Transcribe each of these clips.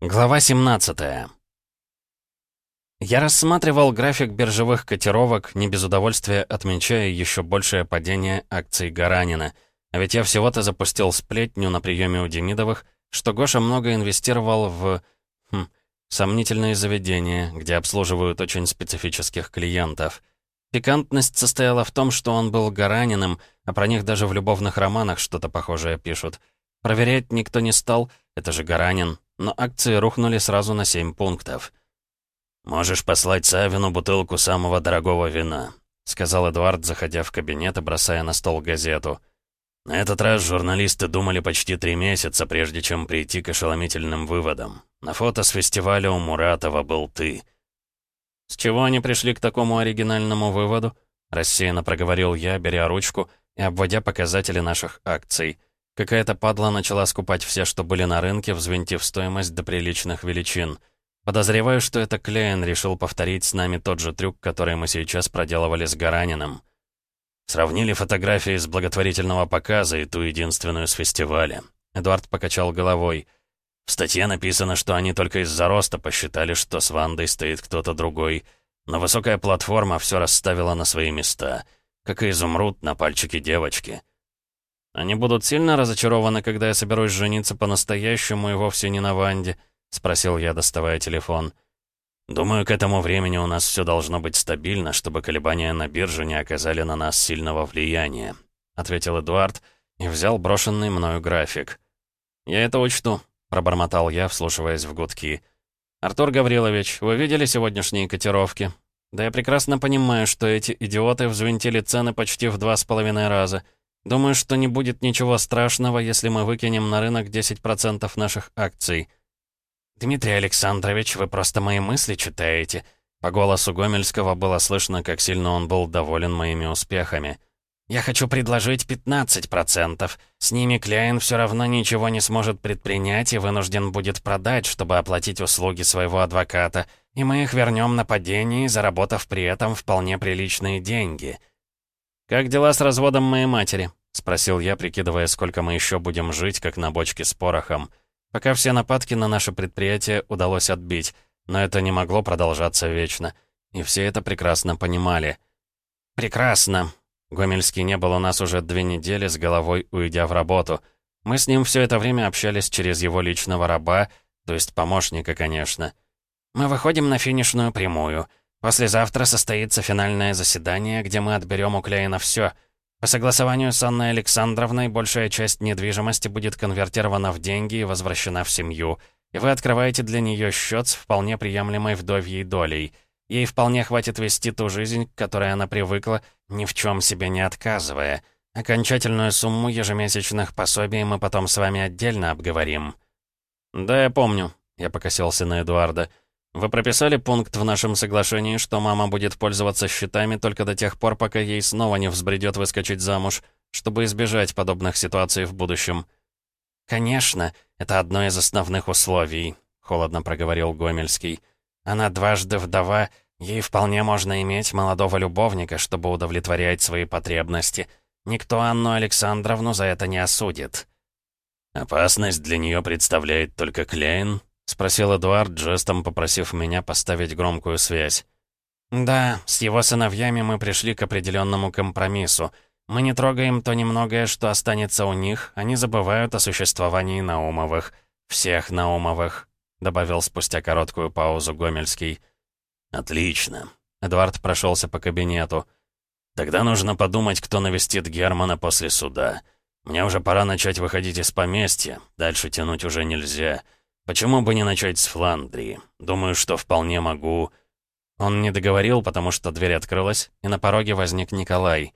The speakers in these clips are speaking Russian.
Глава 17 Я рассматривал график биржевых котировок, не без удовольствия отмечая еще большее падение акций Гаранина. А ведь я всего-то запустил сплетню на приеме у Демидовых, что Гоша много инвестировал в... Хм, сомнительные заведения, где обслуживают очень специфических клиентов. Пикантность состояла в том, что он был Гараниным, а про них даже в любовных романах что-то похожее пишут. Проверять никто не стал, это же Гаранин, но акции рухнули сразу на 7 пунктов. «Можешь послать Савину бутылку самого дорогого вина», — сказал Эдуард, заходя в кабинет и бросая на стол газету. На этот раз журналисты думали почти три месяца, прежде чем прийти к ошеломительным выводам. На фото с фестиваля у Муратова был ты. «С чего они пришли к такому оригинальному выводу?» — рассеянно проговорил я, беря ручку и обводя показатели наших акций — Какая-то падла начала скупать все, что были на рынке, взвинтив стоимость до приличных величин. Подозреваю, что это Клейн решил повторить с нами тот же трюк, который мы сейчас проделывали с Гаранином. Сравнили фотографии с благотворительного показа и ту единственную с фестиваля. Эдуард покачал головой. В статье написано, что они только из-за роста посчитали, что с Вандой стоит кто-то другой. Но высокая платформа все расставила на свои места. Как и изумруд на пальчике девочки. «Они будут сильно разочарованы, когда я соберусь жениться по-настоящему и вовсе не на Ванде?» — спросил я, доставая телефон. «Думаю, к этому времени у нас все должно быть стабильно, чтобы колебания на бирже не оказали на нас сильного влияния», — ответил Эдуард и взял брошенный мною график. «Я это учту», — пробормотал я, вслушиваясь в гудки. «Артур Гаврилович, вы видели сегодняшние котировки? Да я прекрасно понимаю, что эти идиоты взвинтили цены почти в два с половиной раза». Думаю, что не будет ничего страшного, если мы выкинем на рынок 10% наших акций. Дмитрий Александрович, вы просто мои мысли читаете. По голосу Гомельского было слышно, как сильно он был доволен моими успехами. Я хочу предложить 15%. С ними Кляйн все равно ничего не сможет предпринять и вынужден будет продать, чтобы оплатить услуги своего адвоката. И мы их вернем на падении, заработав при этом вполне приличные деньги. «Как дела с разводом моей матери?» — спросил я, прикидывая, сколько мы еще будем жить, как на бочке с порохом. Пока все нападки на наше предприятие удалось отбить, но это не могло продолжаться вечно. И все это прекрасно понимали. «Прекрасно!» Гомельский не был у нас уже две недели, с головой уйдя в работу. Мы с ним все это время общались через его личного раба, то есть помощника, конечно. «Мы выходим на финишную прямую. Послезавтра состоится финальное заседание, где мы отберем у Клейна все — по согласованию с Анной Александровной, большая часть недвижимости будет конвертирована в деньги и возвращена в семью. И вы открываете для нее счет с вполне приемлемой вдовьей долей. Ей вполне хватит вести ту жизнь, к которой она привыкла, ни в чем себе не отказывая. Окончательную сумму ежемесячных пособий мы потом с вами отдельно обговорим. «Да, я помню», — я покосился на Эдуарда. Вы прописали пункт в нашем соглашении, что мама будет пользоваться счетами только до тех пор, пока ей снова не взбредет выскочить замуж, чтобы избежать подобных ситуаций в будущем. «Конечно, это одно из основных условий», — холодно проговорил Гомельский. «Она дважды вдова, ей вполне можно иметь молодого любовника, чтобы удовлетворять свои потребности. Никто Анну Александровну за это не осудит». «Опасность для нее представляет только Клейн», — спросил Эдуард, жестом попросив меня поставить громкую связь. «Да, с его сыновьями мы пришли к определенному компромиссу. Мы не трогаем то немногое, что останется у них, они забывают о существовании Наумовых. Всех Наумовых», — добавил спустя короткую паузу Гомельский. «Отлично». Эдуард прошелся по кабинету. «Тогда нужно подумать, кто навестит Германа после суда. Мне уже пора начать выходить из поместья, дальше тянуть уже нельзя». Почему бы не начать с Фландрии? Думаю, что вполне могу...» Он не договорил, потому что дверь открылась, и на пороге возник Николай.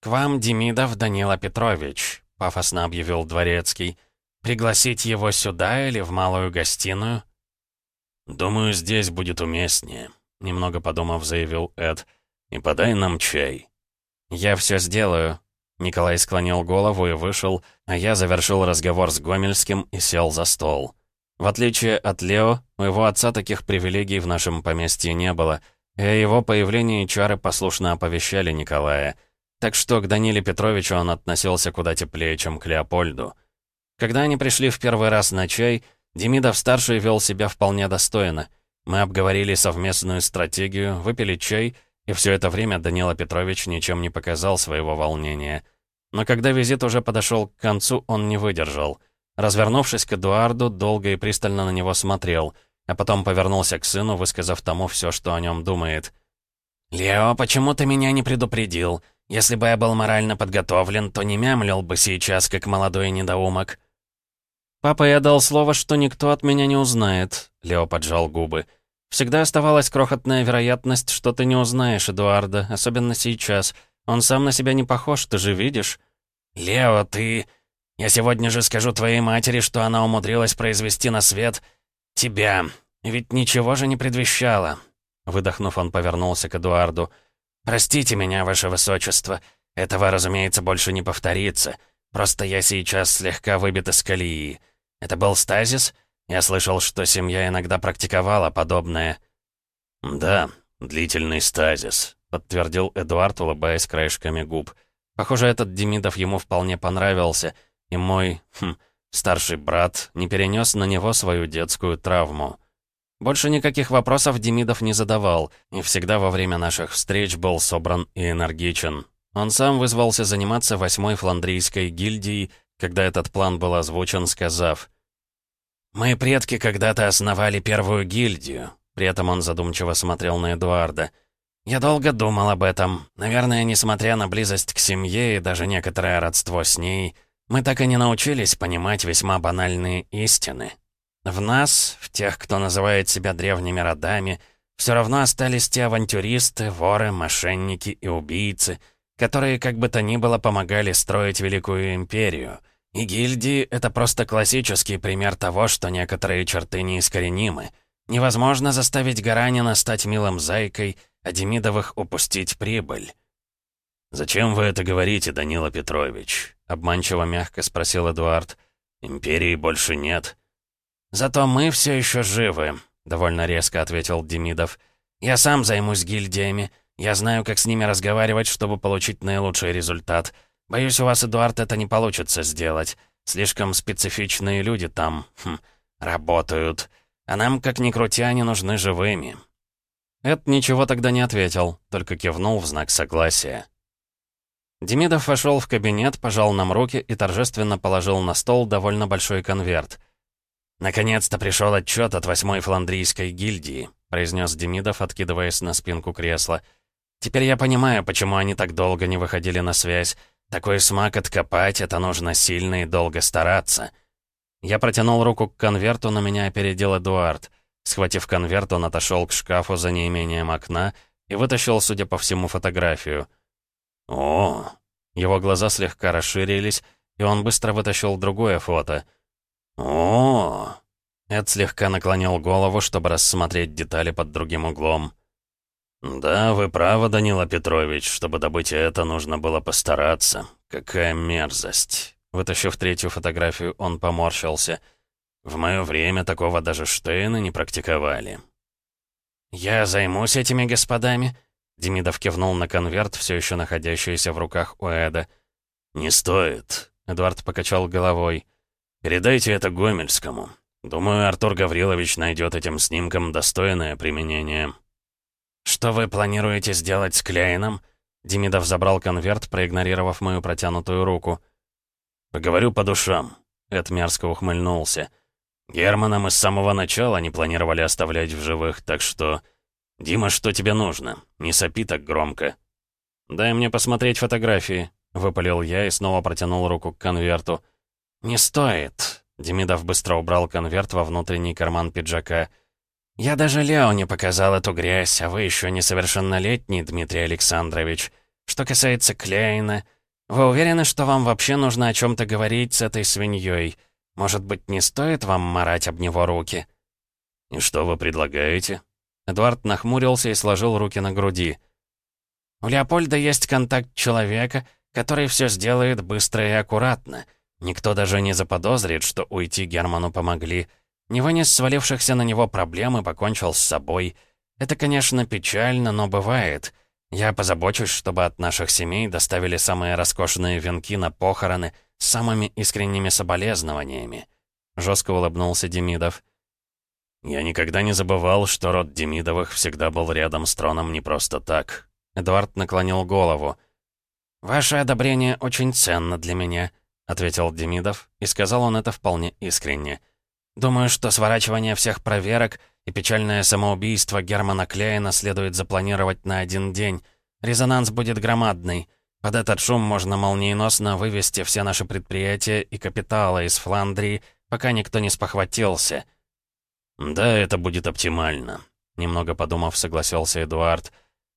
«К вам, Демидов Данила Петрович», — пафосно объявил Дворецкий. «Пригласить его сюда или в малую гостиную?» «Думаю, здесь будет уместнее», — немного подумав, заявил Эд. «И подай нам чай». «Я все сделаю». Николай склонил голову и вышел, а я завершил разговор с Гомельским и сел за стол. В отличие от Лео, у его отца таких привилегий в нашем поместье не было, и о его появлении чары послушно оповещали Николая. Так что к Даниле Петровичу он относился куда теплее, чем к Леопольду. Когда они пришли в первый раз на чай, Демидов-старший вел себя вполне достойно. Мы обговорили совместную стратегию, выпили чай, и все это время Данила Петрович ничем не показал своего волнения. Но когда визит уже подошел к концу, он не выдержал. Развернувшись к Эдуарду, долго и пристально на него смотрел, а потом повернулся к сыну, высказав тому все, что о нем думает. «Лео, почему ты меня не предупредил? Если бы я был морально подготовлен, то не мямлил бы сейчас, как молодой недоумок». «Папа, я дал слово, что никто от меня не узнает», — Лео поджал губы. «Всегда оставалась крохотная вероятность, что ты не узнаешь Эдуарда, особенно сейчас. Он сам на себя не похож, ты же видишь». «Лео, ты... Я сегодня же скажу твоей матери, что она умудрилась произвести на свет тебя. Ведь ничего же не предвещало». Выдохнув, он повернулся к Эдуарду. «Простите меня, ваше высочество. Этого, разумеется, больше не повторится. Просто я сейчас слегка выбит из колеи. Это был стазис? Я слышал, что семья иногда практиковала подобное». «Да, длительный стазис», — подтвердил Эдуард, улыбаясь краешками губ. «Похоже, этот Демидов ему вполне понравился, и мой, хм, старший брат не перенес на него свою детскую травму». Больше никаких вопросов Демидов не задавал, и всегда во время наших встреч был собран и энергичен. Он сам вызвался заниматься восьмой фландрийской гильдией, когда этот план был озвучен, сказав «Мои предки когда-то основали первую гильдию». При этом он задумчиво смотрел на Эдуарда. «Я долго думал об этом. Наверное, несмотря на близость к семье и даже некоторое родство с ней, мы так и не научились понимать весьма банальные истины. В нас, в тех, кто называет себя древними родами, все равно остались те авантюристы, воры, мошенники и убийцы, которые, как бы то ни было, помогали строить Великую Империю — и гильдии — это просто классический пример того, что некоторые черты неискоренимы. Невозможно заставить Гаранина стать милым зайкой, а Демидовых упустить прибыль. «Зачем вы это говорите, Данила Петрович?» — обманчиво мягко спросил Эдуард. «Империи больше нет». «Зато мы все еще живы», — довольно резко ответил Демидов. «Я сам займусь гильдиями. Я знаю, как с ними разговаривать, чтобы получить наилучший результат». Боюсь, у вас, Эдуард, это не получится сделать. Слишком специфичные люди там, хм, работают. А нам, как ни крути, они нужны живыми». Эд ничего тогда не ответил, только кивнул в знак согласия. Демидов вошел в кабинет, пожал нам руки и торжественно положил на стол довольно большой конверт. «Наконец-то пришел отчет от восьмой фландрийской гильдии», произнес Демидов, откидываясь на спинку кресла. «Теперь я понимаю, почему они так долго не выходили на связь. Такой смак откопать, это нужно сильно и долго стараться. Я протянул руку к конверту, но меня опередил Эдуард. Схватив конверт, он отошел к шкафу за неимением окна и вытащил, судя по всему, фотографию. «О!» Его глаза слегка расширились, и он быстро вытащил другое фото. «О!» Эд слегка наклонил голову, чтобы рассмотреть детали под другим углом. «Да, вы правы, Данила Петрович. Чтобы добыть это, нужно было постараться. Какая мерзость!» Вытащив третью фотографию, он поморщился. «В мое время такого даже Штейны не практиковали». «Я займусь этими господами?» Демидов кивнул на конверт, все еще находящийся в руках у Эда. «Не стоит», — Эдуард покачал головой. «Передайте это Гомельскому. Думаю, Артур Гаврилович найдет этим снимкам достойное применение». «Что вы планируете сделать с Кляйном?» Демидов забрал конверт, проигнорировав мою протянутую руку. «Поговорю по душам», — Эд мерзко ухмыльнулся. «Германа мы с самого начала не планировали оставлять в живых, так что... Дима, что тебе нужно? Не сопи так громко». «Дай мне посмотреть фотографии», — выпалил я и снова протянул руку к конверту. «Не стоит», — Демидов быстро убрал конверт во внутренний карман пиджака. «Я даже Лео не показал эту грязь, а вы еще несовершеннолетний, Дмитрий Александрович. Что касается Кляйна, вы уверены, что вам вообще нужно о чем-то говорить с этой свиньей? Может быть, не стоит вам марать об него руки?» «И что вы предлагаете?» Эдуард нахмурился и сложил руки на груди. «У Леопольда есть контакт человека, который все сделает быстро и аккуратно. Никто даже не заподозрит, что уйти Герману помогли». Не вынес свалившихся на него проблем и покончил с собой. Это, конечно, печально, но бывает. Я позабочусь, чтобы от наших семей доставили самые роскошные венки на похороны с самыми искренними соболезнованиями. жестко улыбнулся Демидов. «Я никогда не забывал, что род Демидовых всегда был рядом с троном не просто так». Эдуард наклонил голову. «Ваше одобрение очень ценно для меня», — ответил Демидов, и сказал он это вполне искренне. «Думаю, что сворачивание всех проверок и печальное самоубийство Германа Клейна следует запланировать на один день. Резонанс будет громадный. Под этот шум можно молниеносно вывести все наши предприятия и капиталы из Фландрии, пока никто не спохватился». «Да, это будет оптимально», — немного подумав, согласился Эдуард.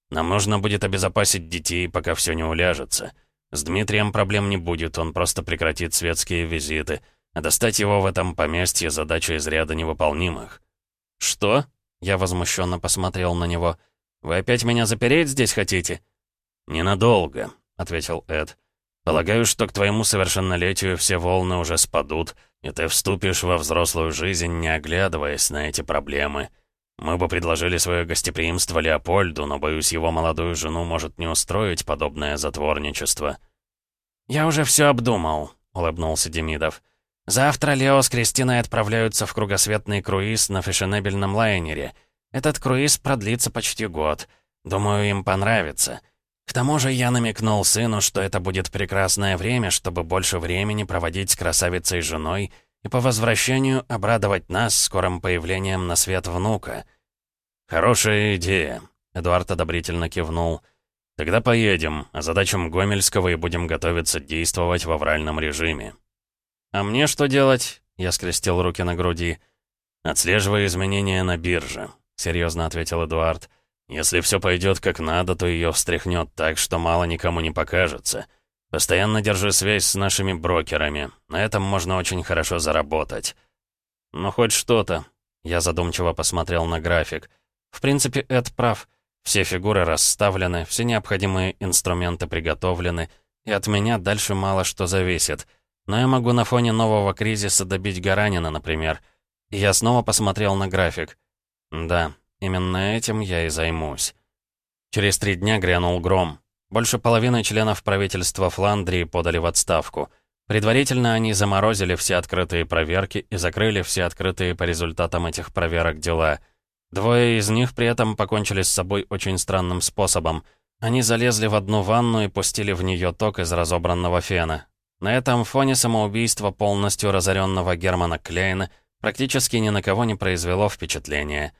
«Нам нужно будет обезопасить детей, пока все не уляжется. С Дмитрием проблем не будет, он просто прекратит светские визиты, а достать его в этом поместье задача из ряда невыполнимых». «Что?» — я возмущенно посмотрел на него. «Вы опять меня запереть здесь хотите?» «Ненадолго», — ответил Эд. «Полагаю, что к твоему совершеннолетию все волны уже спадут, и ты вступишь во взрослую жизнь, не оглядываясь на эти проблемы. Мы бы предложили свое гостеприимство Леопольду, но, боюсь, его молодую жену может не устроить подобное затворничество». «Я уже все обдумал», — улыбнулся Демидов. «Завтра Лео с Кристиной отправляются в кругосветный круиз на фешенебельном лайнере. Этот круиз продлится почти год. Думаю, им понравится». К тому же я намекнул сыну, что это будет прекрасное время, чтобы больше времени проводить с красавицей женой и по возвращению обрадовать нас скорым появлением на свет внука. «Хорошая идея», — Эдуард одобрительно кивнул. «Тогда поедем, а задачам Гомельского и будем готовиться действовать в авральном режиме». «А мне что делать?» — я скрестил руки на груди. «Отслеживай изменения на бирже», — серьезно ответил Эдуард. «Эдуард». Если все пойдет как надо, то ее встряхнет так, что мало никому не покажется. Постоянно держи связь с нашими брокерами. На этом можно очень хорошо заработать. Ну, хоть что-то. Я задумчиво посмотрел на график. В принципе, Эд прав. Все фигуры расставлены, все необходимые инструменты приготовлены, и от меня дальше мало что зависит. Но я могу на фоне нового кризиса добить Гаранина, например. И я снова посмотрел на график. Да, Именно этим я и займусь. Через три дня грянул гром. Больше половины членов правительства Фландрии подали в отставку. Предварительно они заморозили все открытые проверки и закрыли все открытые по результатам этих проверок дела. Двое из них при этом покончили с собой очень странным способом. Они залезли в одну ванну и пустили в нее ток из разобранного фена. На этом фоне самоубийство полностью разоренного Германа Клейна практически ни на кого не произвело впечатления.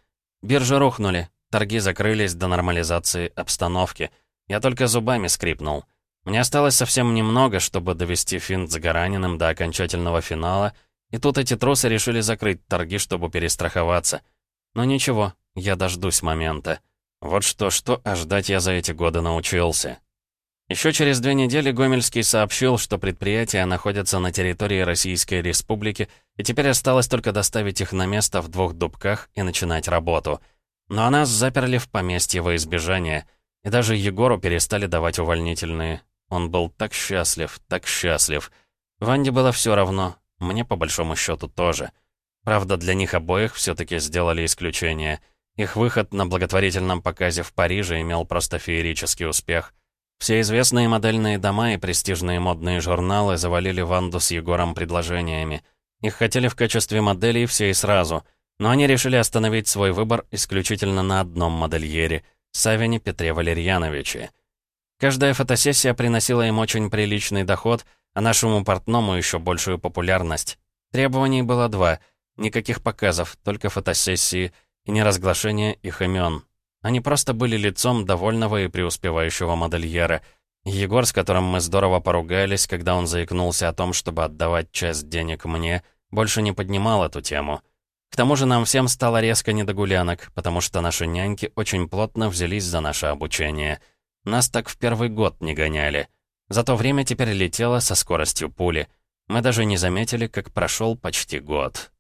Биржи рухнули, торги закрылись до нормализации обстановки. Я только зубами скрипнул. Мне осталось совсем немного, чтобы довести финт с Гараниным до окончательного финала, и тут эти трусы решили закрыть торги, чтобы перестраховаться. Но ничего, я дождусь момента. Вот что-что, а ждать я за эти годы научился. Еще через две недели Гомельский сообщил, что предприятия находятся на территории Российской Республики, и теперь осталось только доставить их на место в двух дубках и начинать работу. Но нас заперли в поместье во избежание, и даже Егору перестали давать увольнительные. Он был так счастлив, так счастлив. Ванде было все равно, мне по большому счету тоже. Правда, для них обоих все-таки сделали исключение. Их выход на благотворительном показе в Париже имел просто феерический успех — все известные модельные дома и престижные модные журналы завалили Ванду с Егором предложениями. Их хотели в качестве моделей все и сразу, но они решили остановить свой выбор исключительно на одном модельере — Савине Петре Валерьяновиче. Каждая фотосессия приносила им очень приличный доход, а нашему портному еще большую популярность. Требований было два — никаких показов, только фотосессии и неразглашение их имен. Они просто были лицом довольного и преуспевающего модельера. Егор, с которым мы здорово поругались, когда он заикнулся о том, чтобы отдавать часть денег мне, больше не поднимал эту тему. К тому же нам всем стало резко не до гулянок, потому что наши няньки очень плотно взялись за наше обучение. Нас так в первый год не гоняли. Зато время теперь летело со скоростью пули. Мы даже не заметили, как прошел почти год.